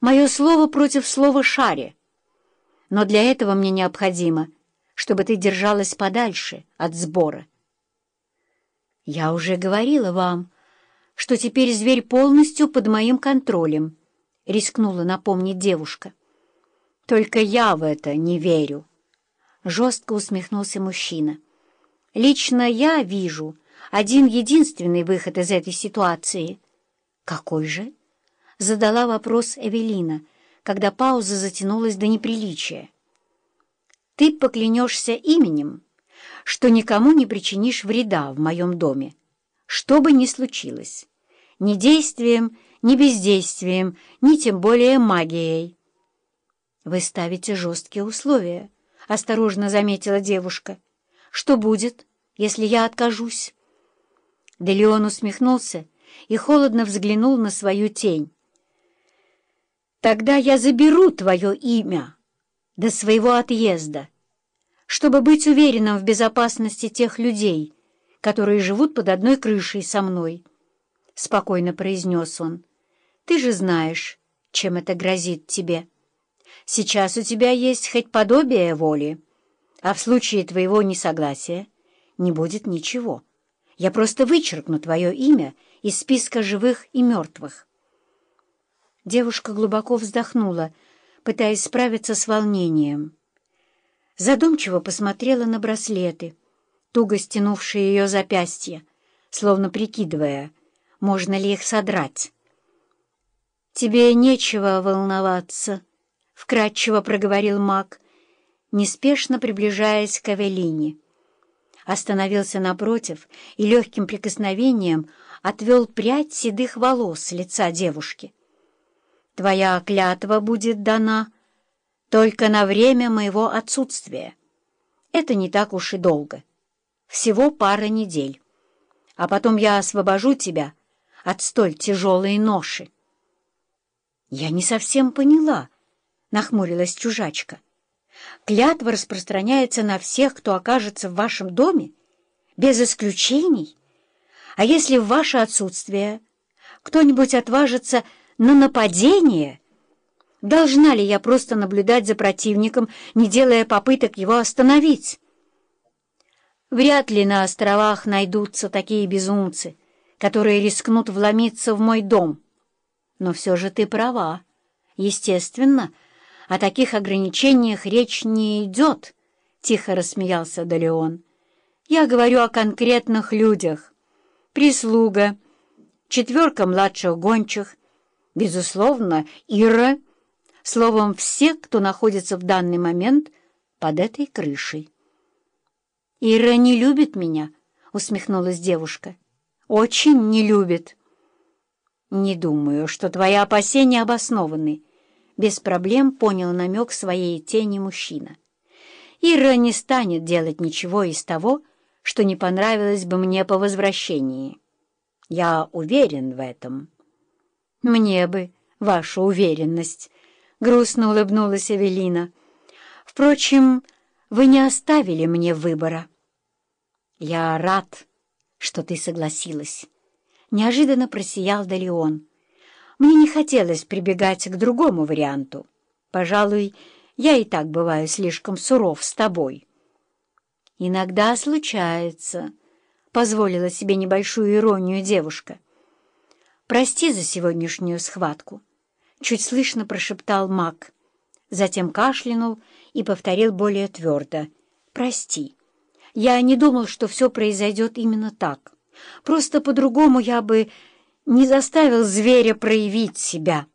Мое слово против слова «шаре». Но для этого мне необходимо, чтобы ты держалась подальше от сбора. Я уже говорила вам, что теперь зверь полностью под моим контролем, — рискнула напомнить девушка. Только я в это не верю. Жестко усмехнулся мужчина. Лично я вижу один единственный выход из этой ситуации. Какой же? Задала вопрос Эвелина, когда пауза затянулась до неприличия. Ты поклянешься именем, что никому не причинишь вреда в моем доме, что бы ни случилось ни действием, ни бездействием, ни тем более магией. «Вы ставите жесткие условия», — осторожно заметила девушка. «Что будет, если я откажусь?» Делеон усмехнулся и холодно взглянул на свою тень. «Тогда я заберу твое имя до своего отъезда, чтобы быть уверенным в безопасности тех людей, которые живут под одной крышей со мной». — спокойно произнес он. «Ты же знаешь, чем это грозит тебе. Сейчас у тебя есть хоть подобие воли, а в случае твоего несогласия не будет ничего. Я просто вычеркну твое имя из списка живых и мертвых». Девушка глубоко вздохнула, пытаясь справиться с волнением. Задумчиво посмотрела на браслеты, туго стянувшие ее запястья, словно прикидывая — можно ли их содрать. «Тебе нечего волноваться», — вкратчиво проговорил маг, неспешно приближаясь к Авелине. Остановился напротив и легким прикосновением отвел прядь седых волос с лица девушки. «Твоя клятва будет дана только на время моего отсутствия. Это не так уж и долго, всего пара недель. А потом я освобожу тебя» от столь тяжелой ноши. «Я не совсем поняла», — нахмурилась чужачка. «Клятва распространяется на всех, кто окажется в вашем доме, без исключений? А если в ваше отсутствие кто-нибудь отважится на нападение, должна ли я просто наблюдать за противником, не делая попыток его остановить?» Вряд ли на островах найдутся такие безумцы, которые рискнут вломиться в мой дом. Но все же ты права. Естественно, о таких ограничениях речь не идет, — тихо рассмеялся Далеон. Я говорю о конкретных людях. Прислуга, четверка младших гончих, безусловно, Ира, словом, все, кто находится в данный момент под этой крышей. «Ира не любит меня», — усмехнулась девушка очень не любит. Не думаю, что твои опасения обоснованы. Без проблем понял намек своей тени мужчина. Ира не станет делать ничего из того, что не понравилось бы мне по возвращении. Я уверен в этом. Мне бы ваша уверенность, — грустно улыбнулась Эвелина. Впрочем, вы не оставили мне выбора. Я рад, что ты согласилась. Неожиданно просиял Далеон. Мне не хотелось прибегать к другому варианту. Пожалуй, я и так бываю слишком суров с тобой. Иногда случается, — позволила себе небольшую иронию девушка. Прости за сегодняшнюю схватку, — чуть слышно прошептал маг. Затем кашлянул и повторил более твердо. Прости. Я не думал, что все произойдет именно так. Просто по-другому я бы не заставил зверя проявить себя».